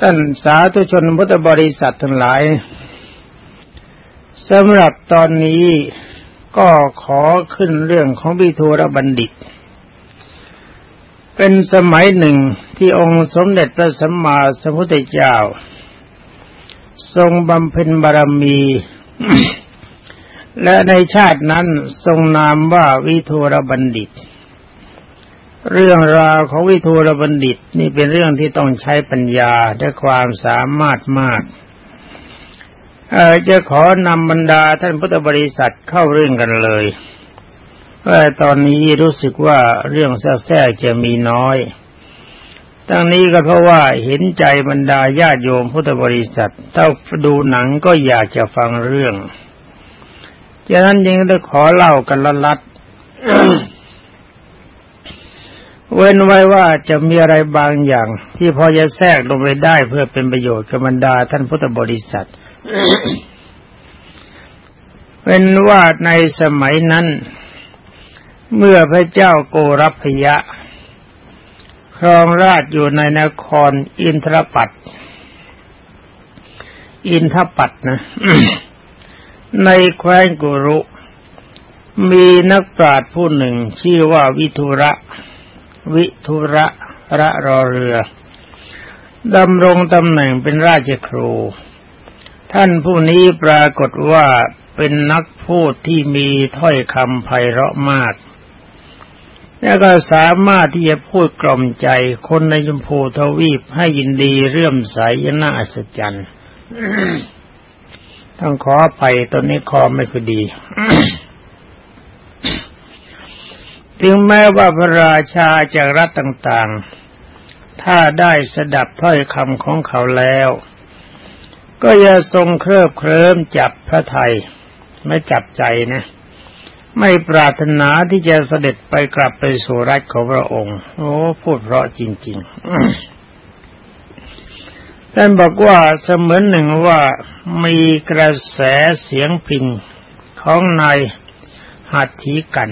ท่านสาธุชนพุทธบริษัททั้งหลายสำหรับตอนนี้ก็ขอขึ้นเรื่องของบิทูรบัณฑิต เป็นสมัยหนึ่งที่องค์สมเด็จพระสัมมาสัมพุทธเจ้า ทรงบำเพ็ญบารมี และในชาตินั้นทรงนามว่าวิทูรบัณฑิต เรื่องราวของวิทูรบัณฑิตนี่เป็นเรื่องที่ต้องใช้ปัญญาและความสามารถมากจะขอนำบรรดาท่านพุทธบริษัทเข้าเรื่องกันเลยว่าตอนนี้รู้สึกว่าเรื่องแท้ๆจะมีน้อย ตั้งนี้ก็เพราะว่าเห็นใจบรรดาญาติโยมพุทธบริษัทถ้าดูหนังก็อยากจะฟังเรื่องดังนั้นยังได้ขอเล่ากันละลัด เว้นไว้ว่าจะมีอะไรบางอย่าง ที่พอจะแทรกลงไปได้เพื่อเป็นประโยชน์กับบรรดาท่านพุทธบริษัท เป็นว่าในสมัยนั้น เมื่อพระเจ้าโกรพยะ ครองราชอยู่ในนครอินทรปัตอินทปัตนะ ในแคว้นกุรุ มีนักปราชญ์ผู้หนึ่งชื่อว่าวิทุระ วิทุระระรอเรือดำรงตำแหน่งเป็นราชครู ท่านผู้นี้ปรากฏว่าเป็นนักพูดที่มีถ้อยคำไพเราะมาก แล้วก็สามารถที่จะพูดกล่อมใจคนในยมพูทวีปให้ยินดีเรื่มใสยน่าอัศจรรย์ต้องขอไปตอนนี้คอไม่ค่อดี ถึงแม้ว่าพระราชาจากรัฐต่างๆ ถ้าได้สดับถ้อยคำของเขาแล้ว ก็อย่าทรงเครือบเคลิ้มจับพระไทย ไม่จับใจนะ ไม่ปรารถนาที่จะเสด็จไปกลับไปสู่รัฐของพระองค์ โอ้พูดเพราะจริงๆท่านบอกว่าเสมือนหนึ่งว่ามีกระแสเสียงพิงของนายหัตถีกัน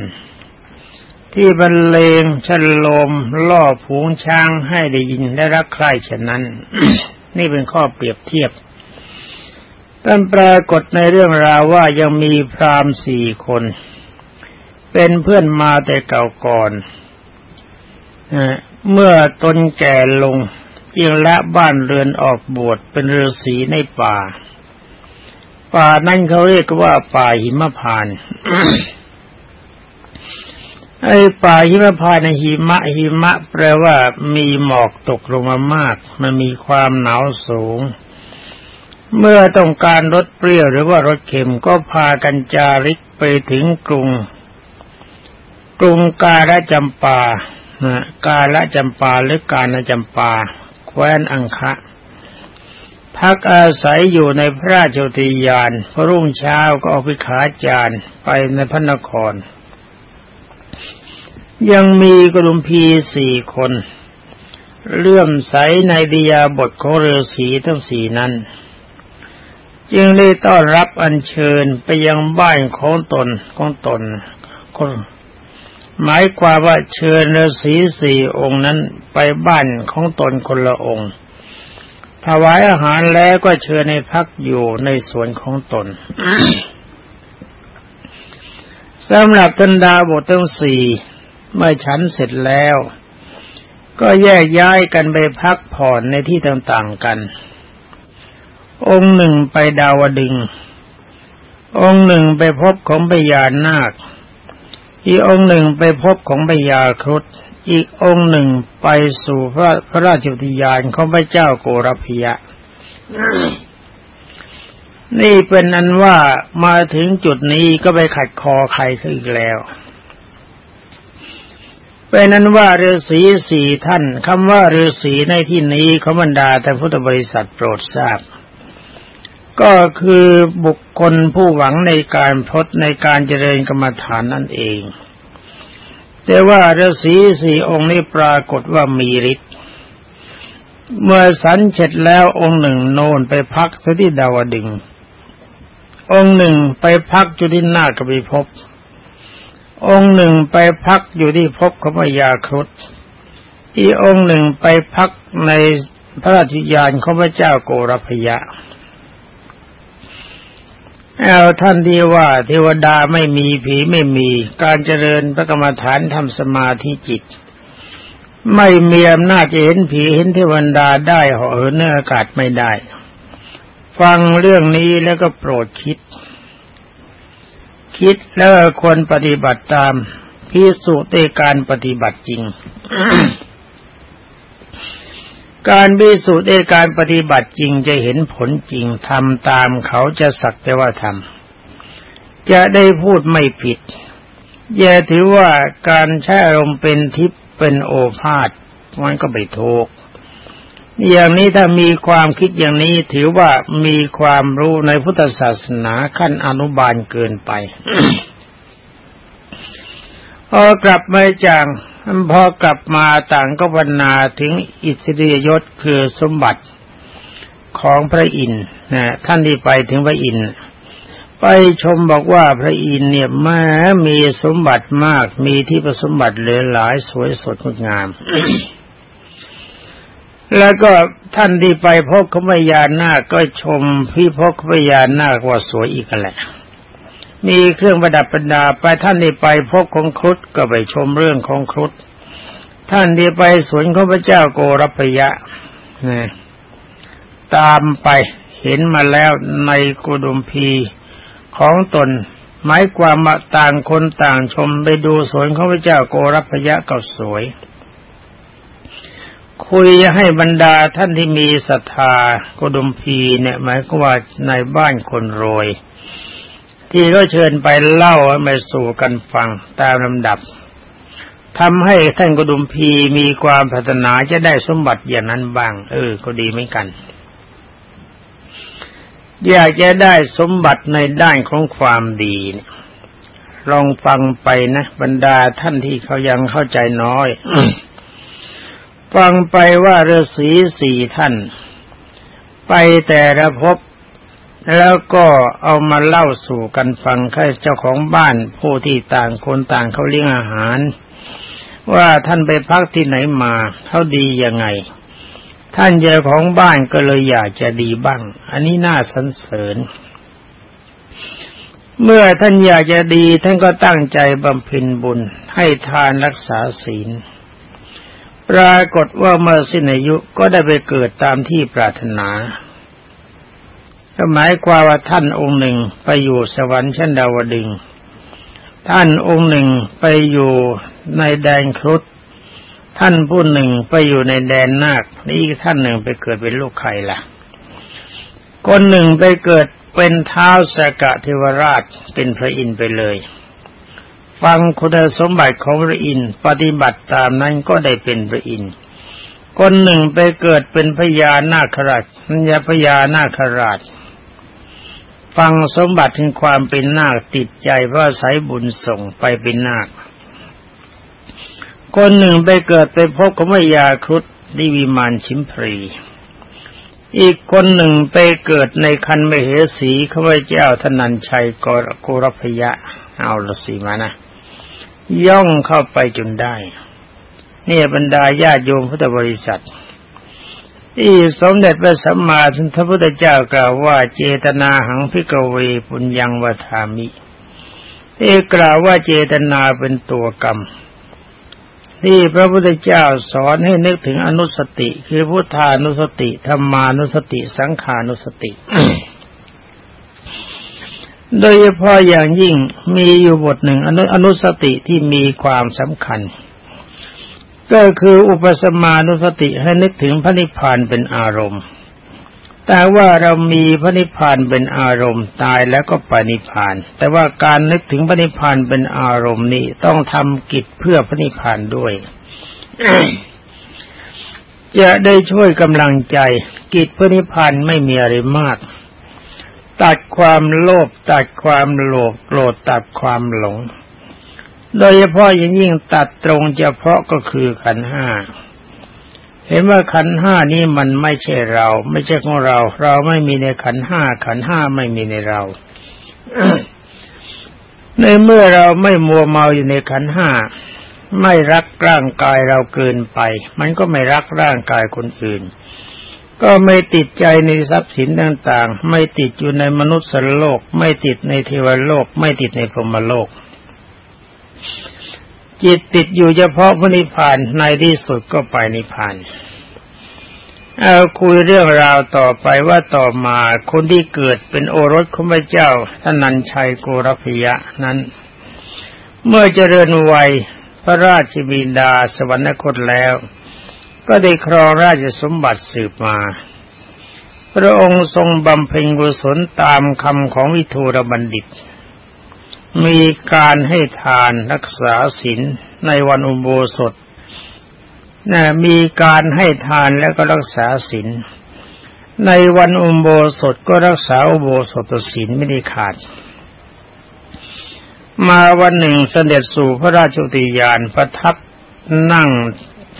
ที่บรรเลงฉลมล่อผูงช้างให้ได้ยินและรักใคร่ฉะนั้น นี่เป็นข้อเปรียบเทียบท่านปรากฏในเรื่องราวว่ายังมีพราหมณ์สี่คน เป็นเพื่อนมาแต่เก่าก่อนเมื่อตนแก่ลงจึงละบ้านเรือนออกบวชเป็นฤาษีในป่า ป่านั่นเขาเรียกว่าป่าหิมพาน ไอ้ป่าหิมพานในหิมะหิมะ แปลว่ามีหมอกตกลงมามาก มันมีความหนาวสูง เมื่อต้องการรสเปรี้ยวหรือว่ารสเค็มก็พากันจาริกไปถึงกรุง กรุงกาละจำปากาละจำปาหรือกาละจำปา แคว้นอังคะพักอาศัยอยู่ในพระราชวิยานพรุ่งเช้าก็ออกไปขาจารไปในพระนคร ยังมีกลุ่มพีสี่คน เลื่อมใสในดิยาบทของฤาษีทั้งสี่นั้น จึงได้ต้อนรับอัญเชิญไปยังบ้านของตนของตนคนหมายความว่าเชิญฤาษีสี่องค์นั้นไปบ้านของตนคนละองค์ถวายอาหารแล้วก็เชิญในพักอยู่ในสวนของตนสำหรับทันดาบททั้งสี่ เมื่อฉันเสร็จแล้ว ก็แยกย้ายกันไปพักผ่อนในที่ต่างๆกัน องค์หนึ่งไปดาวดึง องค์หนึ่งไปพบของพญานาค อีกองค์หนึ่งไปพบของพญาครุฑอีกองค์หนึ่งไปสู่พระพระราชวิทยานของพระเจ้าโกรพยะ นี่เป็นอันว่ามาถึงจุดนี้ก็ไปขัดคอใครขึ้นอีกแล้ว เป็นนั้นว่าฤาษีสี่ท่านคำว่าฤาษีในที่นี้เขาบรรดาแต่พุทธบริษัทโปรดทราบ ก็คือบุคคลผู้หวังในการพจในการเจริญกรรมฐานนั่นเอง แต่ว่าฤาษีสี่องค์นี้ปรากฏว่ามีฤทธิ์เมื่อสันเสร็จแล้วองค์หนึ่งโนนไปพักที่ดาวดึง องค์หนึ่งไปพักอยู่ที่นากบิภพ องค์หนึ่งไปพักอยู่ที่ภพขมยาครุฑอีองค์หนึ่งไปพักในพระราชยานของพระเจ้าโกรพยะเอาท่านที่ว่าเทวดาไม่มีผีไม่มี การเจริญพระกรรมฐานทำสมาธิจิต ไม่มีอำนาจจะเห็นผีเห็นเทวดาได้เหาะเหินในอากาศไม่ได้ ฟังเรื่องนี้แล้วก็โปรดคิด คิดแล้วควรปฏิบัติตามพิสูจน์ในการปฏิบัติจริง การพิสูจน์ในการปฏิบัติจริงจะเห็นผลจริงทำตามเขาจะสักแต่ว่าทำจะได้พูดไม่ผิดอย่าถือว่าการใช้อารมณ์เป็นทิพย์เป็นโอภาษมันก็ไม่ถูก อย่างนี้ถ้ามีความคิดอย่างนี้ถือว่ามีความรู้ในพุทธศาสนาขั้นอนุบาลเกินไปพอกลับมาจากพอกลับมาต่างก็บรรณาถึงอิสริยยศคือสมบัติของพระอินทร์นะท่านที่ไปถึงพระอินทร์ไปชมบอกว่าพระอินทร์เนี่ยแม้มีสมบัติมาก มีที่ประสมบัติเหลือหลายสวยสดงดงาม แล้วก็ท่านที่ไปพบขมยานาคก็ชมพี่พบขมยานาคว่าสวยอีกแหละมีเครื่องประดับประดาไปท่านที่ไปพบของครุฑก็ไปชมเรื่องของครุฑท่านที่ไปสวนของพระเจ้าโกรพยะนะตามไปเห็นมาแล้วในกุดุมพีของตนหมายความว่าต่างคนต่างชมไปดูสวนของพระเจ้าโกรพยะก็สวย คุยให้บรรดาท่านที่มีศรัทธากดุมพีเนี่ยหมายความว่าในบ้านคนรวย ที่ก็เชิญไปเล่าให้มาสู่กันฟังตามลำดับทำให้ท่านกดุมพีมีความพัฒนาจะได้สมบัติอย่างนั้นบ้าง เออ ก็ดีเหมือนกัน อยากจะได้สมบัติในด้านของความดีลองฟังไปนะ บรรดาท่านที่เขายังเข้าใจน้อย ฟังไปว่าฤาษีสี่ท่าน ไปแต่ละพบ แล้วก็เอามาเล่าสู่กันฟังให้เจ้าของบ้านผู้ที่ต่างคนต่างเขาเลี้ยงอาหาร ว่าท่านไปพักที่ไหนมาเขาดียังไง ท่านเจ้าของบ้านก็เลยอยากจะดีบ้าง อันนี้น่าสรรเสริญ เมื่อท่านอยากจะดีท่านก็ตั้งใจบำเพ็ญบุญให้ทานรักษาศีล ปรากฏว่าเมื่อสิ้นอายุก็ได้ไปเกิดตามที่ปรารถนาก็หมายความว่าท่านองค์หนึ่งไปอยู่สวรรค์ชั้นดาวดึง ท่านองค์หนึ่งไปอยู่ในแดนครุฑท่านผู้หนึ่งไปอยู่ในแดนนาคนี่อีกท่านหนึ่งไปเกิดเป็นลูกไข่ละคนหนึ่งไปเกิดเป็นเท้าสกะเทวราชเป็นพระอินทร์ไปเลย ฟังคุณสมบัติของพระอินทร์ปฏิบัติตามนั้นก็ได้เป็นพระอินทร์คนหนึ่งไปเกิดเป็นพญานาคราชพญพญานาคราช ฟังสมบัติถึงความเป็นนาคติดใจเพราะสายบุญส่งไปเป็นนาค คนหนึ่งไปเกิดไปพบกับมยาครุฑดิวิมานชิมพรี อีกคนหนึ่งไปเกิดในคันมเหสีข้าพเจ้าธนัญชัยกรกุรพยะ เอาละสิมานะ ย่องเข้าไปจนได้ เนี่ยบรรดาญาโยมพุทธบริษัทที่สมเด็จพระสัมมาสัมพุทธเจ้ากล่าวว่าเจตนาหังพิกเวปุญญังวัฏามิเอกล่าวว่าเจตนาเป็นตัวกรรม ที่พระพุทธเจ้าสอนให้นึกถึงอนุสติ คือพุทธานุสติธรรมานุสติ สังขานุสติ โดยเฉพาะอย่างยิ่งมีอยู่บทหนึ่งอนุสติที่มีความสำคัญ ก็คืออุปสมานุสติให้นึกถึงพระนิพพานเป็นอารมณ์ แต่ว่าเรามีพระนิพพานเป็นอารมณ์ตายแล้วก็ปนิพพาน แต่ว่าการนึกถึงพระนิพพานเป็นอารมณ์นี้ต้องทำกิจเพื่อพระนิพพานด้วยจะได้ช่วยกำลังใจ กิจพระนิพพานไม่มีอะไรมาก ตัดความโลภตัดความโลภโกรธตัดความหลง โดยเฉพาะอย่งยิ่งตัดตรงเฉพาะก็คือขันห้าเห็นว่าขันห้านี้มันไม่ใช่เรา ไม่ใช่ของเรา เราไม่มีในขันห้าขันห้าไม่มีในเรา ในเมื่อเราไม่มัวเมาอยู่ในขันห้าไม่รักร่างกายเราเกินไป มันก็ไม่รักร่างกายคนอื่น ก็ไม่ติดใจในทรัพย์สินต่างๆ ไม่ติดอยู่ในมนุษย์สโลก ไม่ติดในเทวโลก ไม่ติดในพรหมโลก จิตติดอยู่เฉพาะพระนิพพานในที่สุดก็ไปนิพพานเอาคุยเรื่องราวต่อไปว่าต่อมาคนที่เกิดเป็นโอรสของพระเจ้าท่านันชัยโกรพยะนั้น เมื่อเจริญวัยพระราชบิดาสวรรคตแล้ว ก็ได้ครองราชสมบัติสืบมา พระองค์ทรงบำเพ็ญกุศลตามคำของวิทูรบัณฑิต มีการให้ทานรักษาศีลในวันอุโบสถนะมีการให้ทานแล้วก็รักษาศีล ในวันอุโบสถก็รักษาอุโบสถศีลไม่ได้ขาด มาวันหนึ่งเสด็จสู่พระราชอุทยานประทับนั่ง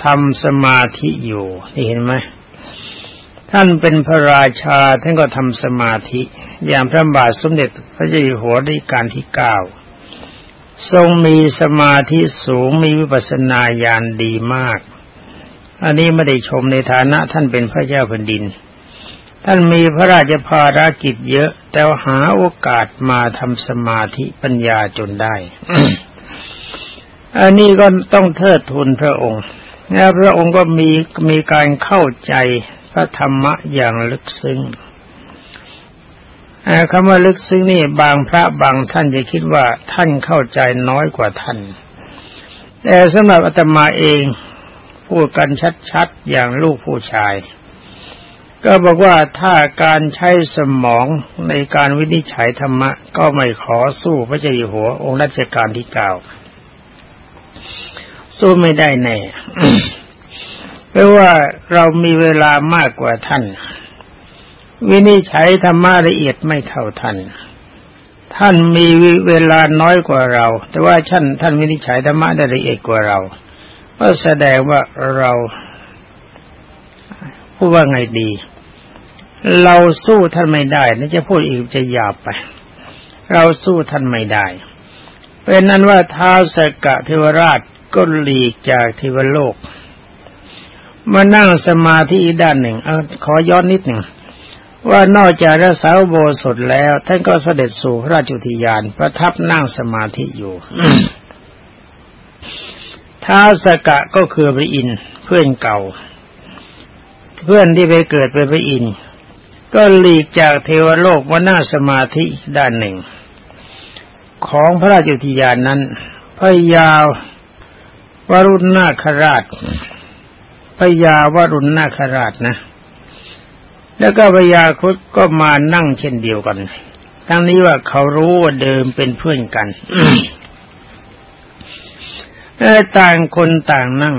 ทำสมาธิอยู่นี่เห็นไหมท่านเป็นพระราชาท่านก็ทำสมาธิ อย่างพระบาทสมเด็จพระเจ้าอยู่หัวรัชกาลที่เก้าทรงมีสมาธิสูงมีวิปัสสนาญาณดีมาก อันนี้ไม่ได้ชมในฐานะท่านเป็นพระเจ้าแผ่นดิน ท่านมีพระราชภารกิจเยอะ แต่หาโอกาสมาทำสมาธิปัญญาจนได้ อันนี้ก็ต้องเทิดทูนพระองค์ แล้วพระองค์ก็มีมีการเข้าใจพระธรรมะอย่างลึกซึ้งคำว่าลึกซึ้งนี่บางพระบางท่านจะคิดว่าท่านเข้าใจน้อยกว่าท่าน แต่สำหรับอาตมาเองพูดกันชัดๆอย่างลูกผู้ชาย ก็บอกว่าถ้าการใช้สมองในการวินิจฉัยธรรมะ ก็ไม่ขอสู้พระเจ้าอยู่หัวองค์รัชกาลที่เก้า สู้ไม่ได้แน่เพราะว่าเรามีเวลามากกว่าท่าน วินิจฉัยธรรมะละเอียดไม่เท่าท่าน ท่านมีเวลาน้อยกว่าเรา แต่ว่าท่านท่านวินิจฉัยธรรมะได้ละเอียดกว่าเรา ก็แสดงว่าเราพูดว่าไงดี เราสู้ท่านไม่ได้นี่จะพูดอีกจะหยาบไป เราสู้ท่านไม่ได้เป็นนั้นว่าท้าวสกะเทวราช ก็หลีกจากเทวโลก มานั่งสมาธิอีกด้านหนึ่งอขอย้อนนิดหนึ่งว่านอกจากรักษาโบสถแล้ว ท่านก็เสด็จสู่พระราชุทิยานประทับนั่งสมาธิอยู่ท้าวสกะก็คือพระอินเพื่อนเก่า เพื่อนที่ไปเกิดเป็นพระอินก็หลีกจากเทวโลกมาหน้าสมาธิด้านหนึ่ง ของพระราชุทยานนั้นพระยาว วรุณนาคราชพระยาวรุณนาคราชนะ แล้วก็พระยาคุดก็มานั่งเช่นเดียวกัน ทั้งนี้ว่าเขารู้ว่าเดิมเป็นเพื่อนกันต่างคนต่างนั่ง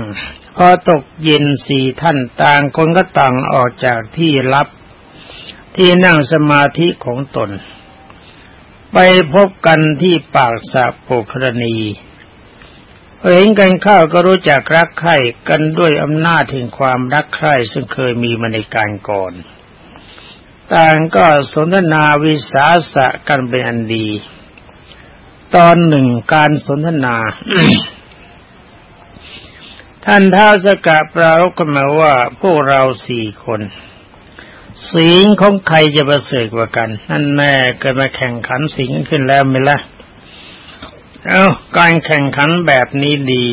พอตกเย็นสี่ท่านต่างคนก็ต่างออกจากที่ลับ ที่นั่งสมาธิของตน ไปพบกันที่ปากสะโปครณี เห็นกันข้าวก็รู้จักรักใคร่กันด้วยอำนาจถึงความรักใคร่ซึ่งเคยมีมาในการก่อน ต่างก็สนทนาวิสาสะกันเป็นอันดี ตอนหนึ่งการสนทนา ท่านท้าวสกะปรารกันมาว่าพวกเราสี่คนสิงของใครจะประเสริฐกว่ากัน นั่นแม่เกิดมาแข่งขันสิงขึ้นแล้วไหมละ่ะ เอา้าการแข่งขันแบบนี้ดี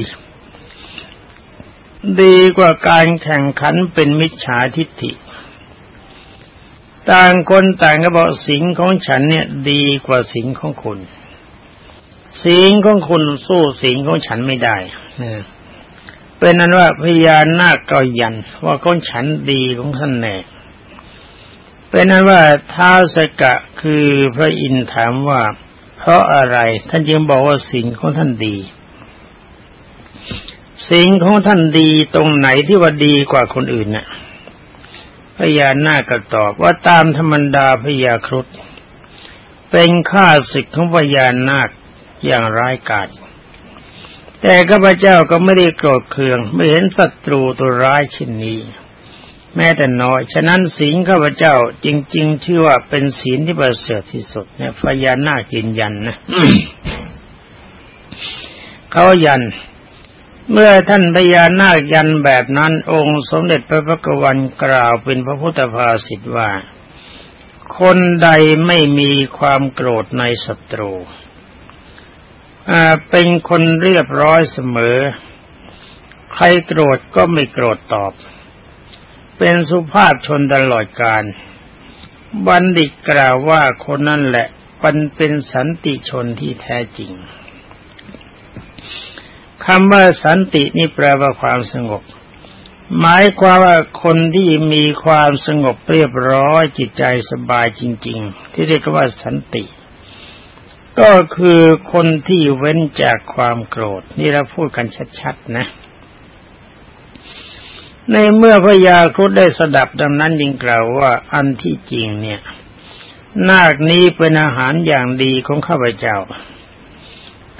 ดีกว่าการแข่งขันเป็นมิจฉาทิฏฐิ ต่างคนต่างก็บอกสิงของฉันเนี่ย ดีกว่าสิงของคุณสิงของคุณสู้สิงของฉันไม่ได้นะเป็นนั้นว่าพญานาคก็ยัน ว่าของฉันดีของท่านแน่เป็นนั้นว่าท้าวสกะคือพระอินทร์ถามว่า เพราะอะไรท่านจึงบอกว่าสิ่งของท่านดี สิ่งของท่านดีตรงไหนที่ว่าดีกว่าคนอื่นน่ะพญานาคก็ตอบว่าตามธรรมดาพญาครุฑเป็นข้าศึกของพญานาคอย่างร้ายกาจแต่ข้าพเจ้าก็ไม่ได้โกรธเคือง ไม่เห็นศัตรูตัวร้ายเช่นนี้ แม้แต่น้อย ฉะนั้นศีลข้าพเจ้าจริงๆชื่อว่าเป็นศีลที่ประเสริฐที่สุดเนี่ยพญานาคยืนยันนะเขายัน เมื่อท่านพญานาคยันแบบนั้น องค์สมเด็จพระพักวันกล่าวเป็นพระพุทธภาษิตว่า คนใดไม่มีความโกรธในศัตรูเป็นคนเรียบร้อยเสมอ ใครโกรธก็ไม่โกรธตอบ เป็นสุภาพชนตลอดกาลบัณฑิตกล่าวว่าคนนั้นแหละมันเป็นสันติชนที่แท้จริงคำว่าสันตินี่แปลว่าความสงบ หมายความว่าคนที่มีความสงบเรียบร้อยจิตใจสบายจริง ๆ ที่เรียกว่าสันติ ก็คือคนที่เว้นจากความโกรธ นี่เราพูดกันชัดๆนะ ในเมื่อพระยาครุฑได้สดับดังนั้นยิงกล่าวว่าอันที่จริงเนี่ย นาคนี้เป็นอาหารอย่างดีของข้าพเจ้า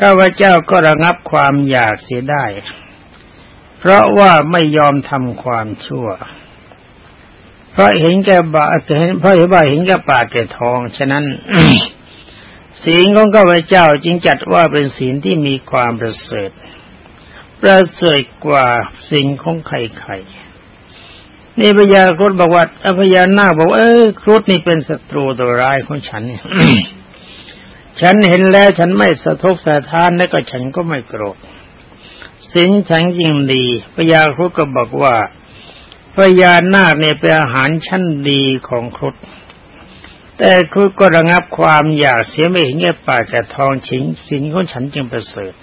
ข้าพเจ้าก็ระงับความอยากเสียได้ เพราะว่าไม่ยอมทำความชั่ว เพราะเห็นแก่บาเห็นเพราะเห็นว่าเห็นแก่ปากแก่ทอง ฉะนั้นศีลของข้าพเจ้าจึงจัดว่าเป็นศีลที่มีความประเสริฐประเสริฐกว่าสิ่งของใครๆ นี่พญาครุฑบอกว่าพญานาคบอกเอ้ยครุฑนี่เป็นศัตรูตัวร้ายของฉันเนี่ยฉันเห็นแล้วฉันไม่สะทกสะท้านและก็ฉันก็ไม่โกรธสินฉันยิ่งดีพญาครุฑก็บอกว่าพญานาคเนี่ยเป็นอาหารชั้นดีของครุฑแต่ครุฑก็ระงับความอยากเสียไม่เห็นแก่ปากแก่ทองชิงสินของฉันจึงประเสริฐ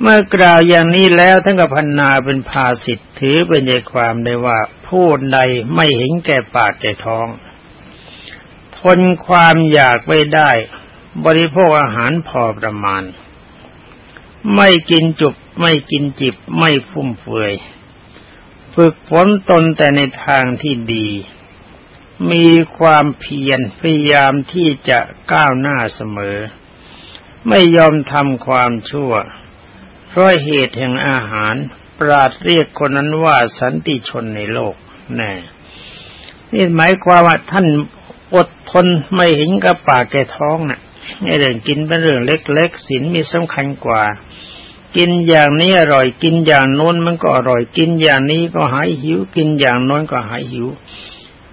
เมื่อกล่าวอย่างนี้แล้วท่านก็พันนาเป็นภาสิทธ์ถือเป็นใจความได้ว่าพูดใดไม่เห็นแก่ปากแก่ท้อง ทนความอยากไม่ได้ บริโภคอาหารพอประมาณ ไม่กินจุบไม่กินจิบไม่ฟุ่มเฟือย ฝึกฝนตนแต่ในทางที่ดี มีความเพียรพยายามที่จะก้าวหน้าเสมอ ไม่ยอมทำความชั่ว ราะเหตุแห่งอาหาร ปราดเรียกคนนั้นว่าสันติชนในโลกแน่นี่หมายความว่าท่านอดทนไม่เห็นกับปากแก่ท้องนะ่ะไอเรื่องกินเป็นเรื่องเล็กๆศีลมีสำคัญกว่า กินอย่างนี้อร่อยกินอย่างโน้นมันก็อร่อยกินอย่างนี้ก็หายหิว กินอย่างโน้นก็หายหิว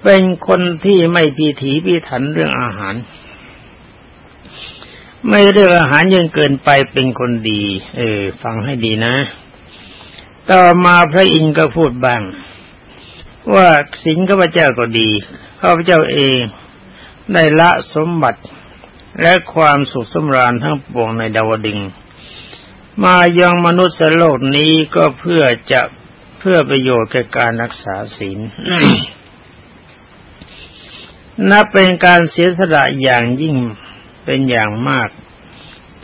เป็นคนที่ไม่พีถีพิถันเรื่องอาหาร ไม่เรื่องอาหารยังเกินไปเป็นคนดี เออ ฟังให้ดีนะ ต่อมาพระอินทร์ก็พูดบ้าง ว่าสิงข้าพเจ้าก็ดีข้าพเจ้าเองได้ละสมบัติและความสุขสมราญทั้งปวงในดาวดิงมายังมนุษย์โลกนี้ก็เพื่อจะเพื่อประโยชน์แก่การรักษาศีลนับเป็นการเสียสละอย่างยิ่ง เป็นอย่างมาก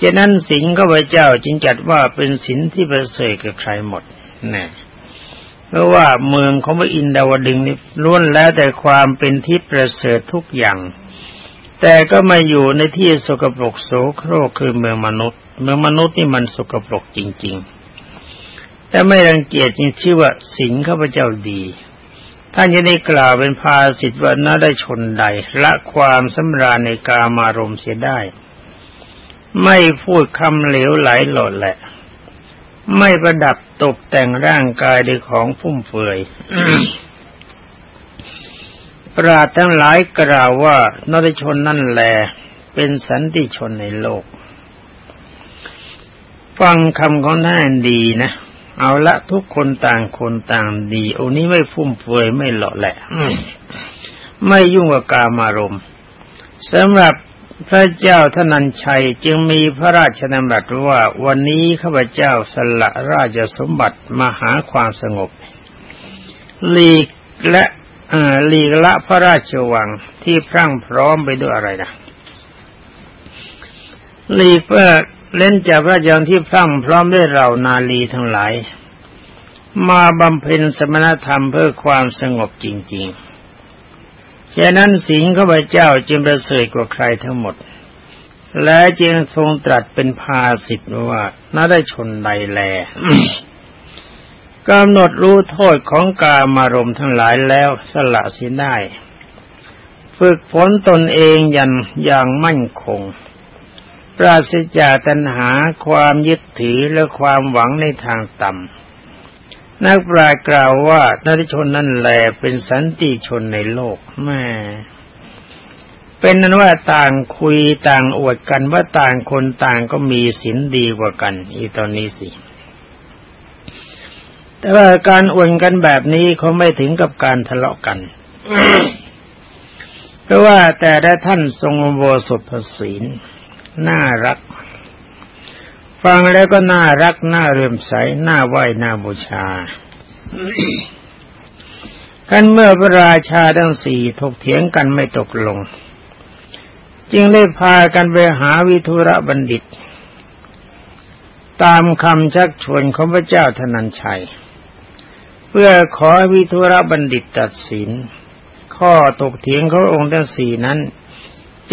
ฉะนั้นสิงข้าพเจ้าจึงจัดว่าเป็นสินที่ประเสริฐกับใครหมดแน่เพราะว่าเมืองของพระอินดาวดึงนี่ล้วนแล้วแต่ความเป็นทิพย์ประเสริฐทุกอย่าง แต่ก็มาอยู่ในที่สกปรกโสโครกคือเมืองมนุษย์ เมืองมนุษย์นี่มันสกปรกจริง ๆ แต่ไม่รังเกียจจึงชื่อว่าสิงข้าพเจ้าดี ท่านจะได้กล่าวเป็นภาสิทธิ์ว่าน่าได้ชนใด ละความสำราญในกามารมเสียได้ ไม่พูดคำเหลวไหลหลดแหละ ไม่ประดับตกแต่งร่างกายด้วยของฟุ่มเฟือยปราทั้งหลายกล่าวว่านรชนนั่นแหลเป็นสันติชนในโลก ฟังคำของท่านดีนะ เอาละทุกคนต่างคนต่างดีโอ้นี้ไม่ฟุ่มเฟือยไม่หล่อแหละไม่ยุ่งกับกามารมสำหรับพระเจ้าทนันชัยจึงมีพระราชดำรัสว่าวันนี้ข้าพเจ้าสละราชสมบัติมาหาความสงบหลีกและหลีกละพระราชวังที่พรั่งพร้อมไปด้วยอะไรนะหลีกเพื่อ เล่นจากพระยางที่พรั่งพร้อมด้วยเรานาลีทั้งหลาย มาบำเพ็ญสมณธรรมเพื่อความสงบจริงๆฉะนั้นสิงข้าพเจ้าจึงประเสริฐกว่าใครทั้งหมด และจึงทรงตรัสเป็นภาสิทธว่าน่าได้ชนใดแลกำหนดรู้โทษของกามารมทั้งหลายแล้วสละสิได้ ฝึกฝนตนเองยันอย่างมั่นคง ปราศจากตัณหาความยึดถือและความหวังในทางต่ำนักปราชญ์กล่าวว่านริชนนั่นแหละเป็นสันติชนในโลกแม่เป็นนั้นว่าต่างคุยต่างอวดกันว่าต่างคนต่างก็มีศีลดีกว่ากัน อีตอนนี้สิ แต่ว่าการอวดกันแบบนี้เขาไม่ถึงกับการทะเลาะกัน เพราะว่าแต่ละท่านทรงโวสุภศีล น่ารัก ฟังแล้วก็น่ารักน่าเรื่มใสน่าไหวน่าบูชากันเมื่อพระราชาทั้งสี่ถกเถียงกันไม่ตกลง จึงได้พากันไปหาวิทุระบัณฑิต ตามคำชักชวนของพระเจ้าธนัญชัย เพื่อขอวิทุระบัณฑิตตัดสิน ข้อตกเถียงขององค์ทั้งสี่นั้น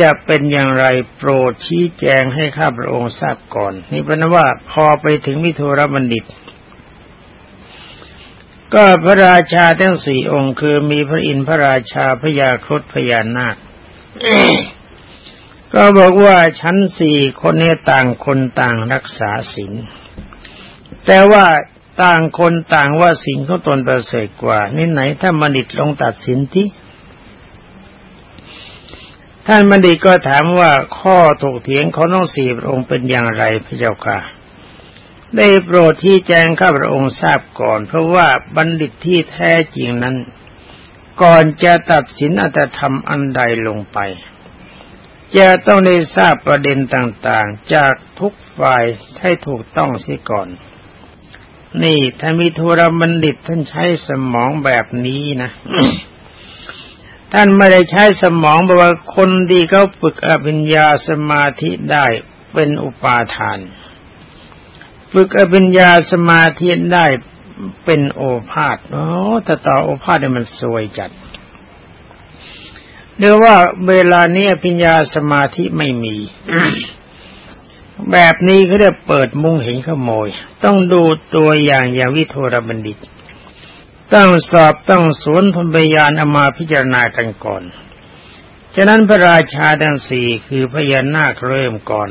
จะเป็นอย่างไรโปรดชี้แจงให้ข้าพระองค์ทราบก่อน นี่เป็นว่าพอไปถึงมิโทรบัณฑิต ก็พระราชาทั้งสี่องค์ คือมีพระอินทร์พระราชาพระยาครุฑพญานาคก็บอกว่าชั้นสี่คนนี้ต่างคนต่างรักษาศีลแต่ว่าต่างคนต่างว่าศีลของตนประเสริฐกว่านี่ไหนถ้าบัณฑิตลงตัดสินที่ ท่านบัณฑิตก็ถามว่าข้อถกเถียงของน้องสี่พระองค์เป็นอย่างไรพระเจ้าค่ะ ได้โปรดที่แจ้งข้าพระองค์ทราบก่อน เพราะว่าบัณฑิตที่แท้จริงนั้น ก่อนจะตัดสินอัตธรรมอันใดลงไป จะต้องได้ทราบประเด็นต่างๆ จากทุกฝ่ายให้ถูกต้องเสียก่อน นี่ถ้ามีทุรบัณฑิตท่านใช้สมองแบบนี้นะ ท่านไม่ได้ใช้สมองบอกว่าคนดีเขาฝึกอภิญญาสมาธิได้เป็นอุปาทาน ฝึกอภิญญาสมาธิได้เป็นโอภาษโอ้แต่ต่อโอภาษเนี่ยมันสวยจัดเรียกว่าเวลานี้อภิญญาสมาธิไม่มี แบบนี้เขาเรียกเปิดมุ้งเห็นขโมย ต้องดูตัวอย่างอย่างวิโทรบัณฑิต ต้องสอบต้องสวนพพยานเอามาพิจารณากันก่อน ฉะนั้นพระราชาทั้งสี่คือพญานาคเริ่มก่อน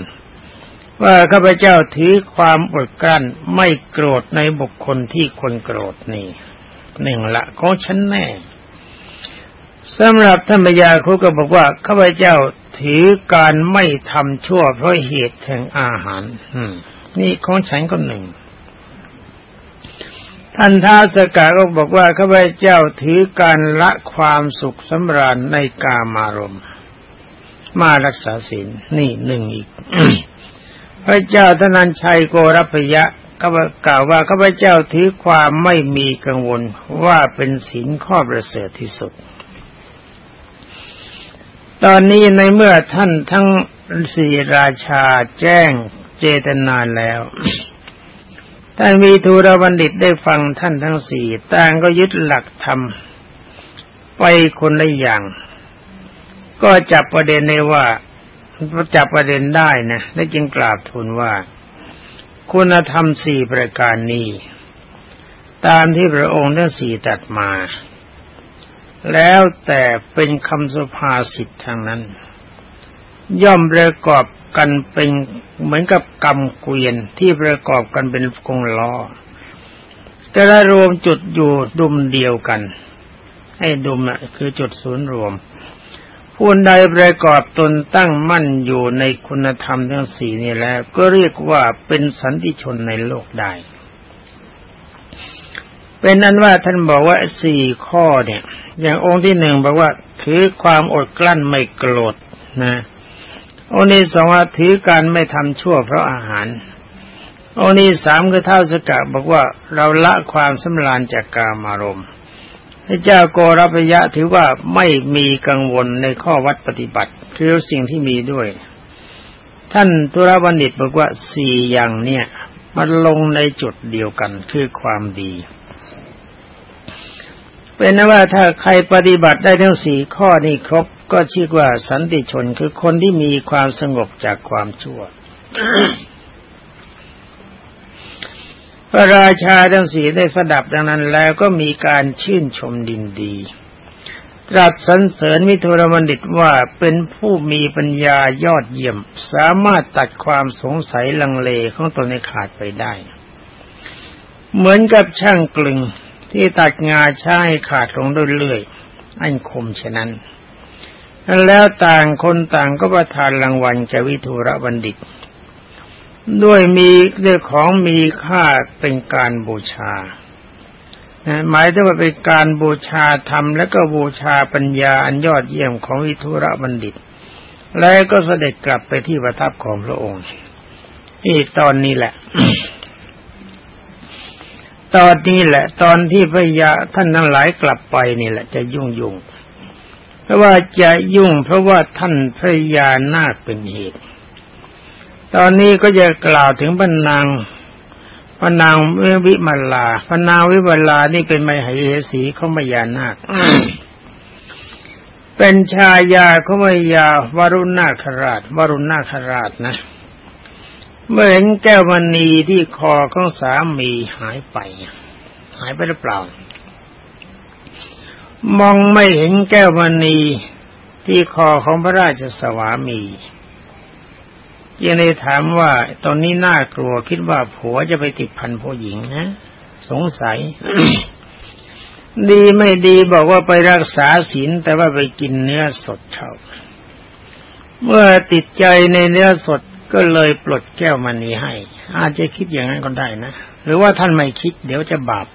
ว่าข้าพเจ้าถือความอดกลั้นไม่โกรธในบุคคลที่คนโกรธนี่หนึ่งละของฉันแน่สำหรับท่านพญาคุก็บอกว่าข้าพเจ้าถือการไม่ทำชั่วเพราะเหตุแห่งอาหารนี่ของฉันก็หนึ่ง ท่านท้าสกาก็บอกว่าข้าพเจ้าถือการละความสุขสำราญในกามารมมารักษาศีลนี่หนึ่งอีก พระเจ้าธนัญชัยโกรพยะก็กล่าวว่าข้าพเจ้าถือความไม่มีกังวลว่าเป็นศีลข้อประเสริฐที่สุด ตอนนี้ในเมื่อท่านทั้งสี่ราชาแจ้งเจตนาแล้ว ท่านมีทูรบัณฑิตได้ฟังท่านทั้งสี่ต่างก็ยึดหลักธรรมไปคนละอย่าง ก็จับประเด็นในว่าจับประเด็นได้นะและจึงกราบทูลว่า คุณธรรมสี่ประการนี้ ตามที่พระองค์ทั้งสี่ตัดมา แล้วแต่เป็นคำสุภาษิตทางนั้น ย่อมประกอบ กันเป็นเหมือนกับกำเกวียนที่ประกอบกันเป็นกงล้อแต่ละรวมจุดอยู่ดุมเดียวกันให้ดุมอะ คือจุดศูนย์รวม ผู้ใดประกอบตนตั้งมั่นอยู่ในคุณธรรมทั้งสี่นี้แล้ว ก็เรียกว่าเป็นสันติชนในโลกได้ เป็นนั้นว่าท่านบอกว่าสี่ข้อเนี่ย อย่างองค์ที่หนึ่งบอกว่า ถือความอดกลั้นไม่โกรธนะ องค์นี้สองถือการไม่ทำชั่วเพราะอาหาร องค์นี้สามคือเท่าสกะบอกว่าเราละความสำราญจากกามารมณ์พระเจ้าโกรพยะถือว่าไม่มีกังวลในข้อวัดปฏิบัติ คือสิ่งที่มีด้วย ท่านตุรบัณฑิตบอกว่าสี่อย่างเนี่ยมันลงในจุดเดียวกันคือความดี เป็นนว่าถ้าใครปฏิบัติได้ทั้งสี่ข้อนี้ครบ ก็ชื่อว่าสันติชนคือคนที่มีความสงบจากความชั่ว พระราชาทั้งสีได้สดับดังนั้นแล้วก็มีการชื่นชมดินดีตรัสสรรเสริญวิทุรบัณฑิตว่าเป็นผู้มีปัญญายอดเยี่ยม สามารถตัดความสงสัยลังเลของตนให้ขาดไปได้ เหมือนกับช่างกลึงที่ตัดงาช้ให้ขาดลงด้วยเลื่อย อันคมฉะนั้น แล้วต่างคนต่างก็ประทานรางวัลแกวิทุระบัณฑิต ด้วยมีด้วยของมีค่าเป็นการบูชาหมายถึงว่าเป็นการบูชาธรรมและก็บูชาปัญญาอันยอดเยี่ยมของวิทุระบัณฑิต แล้วก็เสด็จกลับไปที่ประทับของพระองค์นี่ตอนนี้แหละ ตอนนี้แหละ ตอนที่พระยาท่านทั้งหลายกลับไปนี่แหละ จะยุ่งยุ่ง เพราะว่าจะยุ่งเพราะว่าท่านพระยานาคเป็นเหตุ ตอนนี้ก็จะกล่าวถึงบรรนางพระนางวิมาลาพระนางวิมาลานี่เป็นไมหเหสีเขามายานาค เป็นชายาเขามายาวารุณนาคราชวารุณนาคราชนะ เมื่อเห็นแก้วมณีที่คอของสามีหายไป หายไปหรือเปล่า มองไม่เห็นแก้วมณีที่คอของพระราชสวามียังได้ถามว่าตอนนี้น่ากลัวคิดว่าผัวจะไปติดพันผู้หญิงนะ สงสัย ดีไม่ดีบอกว่าไปรักษาศีลแต่ว่าไปกินเนื้อสดเท่าเมื่อติดใจในเนื้อสดก็เลยปลดแก้วมณีให้ อาจจะคิดอย่างนั้นก็ได้นะ หรือว่าท่านไม่คิดเดี๋ยวจะบาป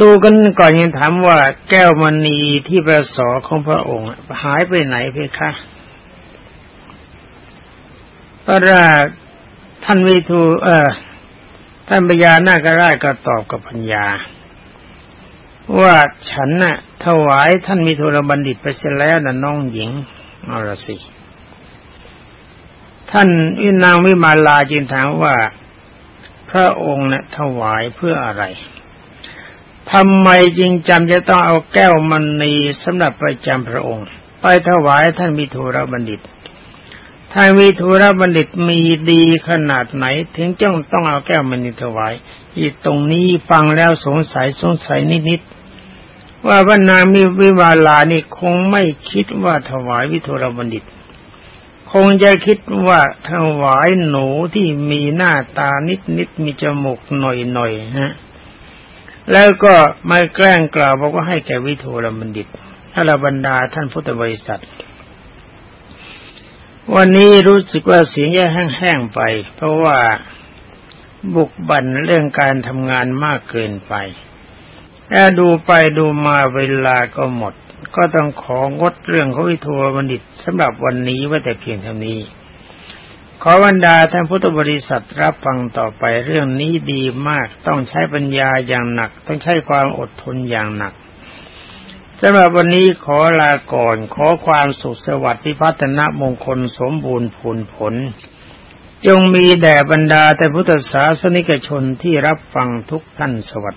ดูกันก่อนยังถามว่าแก้วมณีที่ประสอของพระองค์หายไปไหนเพคะพระราชท่านวิทูเออท่านพญานาคราชก็ตอบกับพัญญา ว่าฉันน่ะ ถวายท่านมีโทรบัณฑิตไปเสียแล้วนะน้องหญิงเอาละสิ ท่านวินางวิมาลาจินถามว่า พระองค์นะ่ะถวายเพื่ออะไร ทำไมจริงจำจะต้องเอาแก้วมณีสำหรับประจำพระองค์ ไปถวายท่านมีโทรบัณฑิตถ้านมีธุระบัณฑิตมีดีขนาดไหน ถึงจ้องต้องเอาแก้วมณีถวาย อีตรงนี้ฟังแล้วสงสัยสงสัยนิดๆว่าพระนางมีวิวาลานี่คงไม่คิดว่าถวายวิทุรบัณฑิต คงจะคิดว่าถวายหนูที่มีหน้าตานิดๆมีจมูกหน่อยๆฮะ แล้วก็ไม่แกล้งกล่าวบอกว่าให้แก่วิทุรบัณฑิตถ้านบรรดาท่านพุทธบริษัท วันนี้รู้สึกว่าเสียงแย่แห้งๆไป เพราะว่าบุกบันเรื่องการทำงานมากเกินไปแค่ดูไปดูมาเวลาก็หมด ก็ต้องของดเรื่องของวิทูบัณฑิตสำหรับวันนี้ว่าแต่เพียงเท่านี้ ขอบรรดาท่านพุทธบริษัทรับฟังต่อไปเรื่องนี้ดีมากต้องใช้ปัญญาอย่างหนัก ต้องใช้ความอดทนอย่างหนักสำหรับวันนี้ขอลาก่อนขอความสุขสวัสดิ์พิพัฒนมงคลสมบูรณ์ผลผล จงมีแด่บรรดาแต่พุทธศาสนิกชนที่รับฟังทุกท่านสวัสดี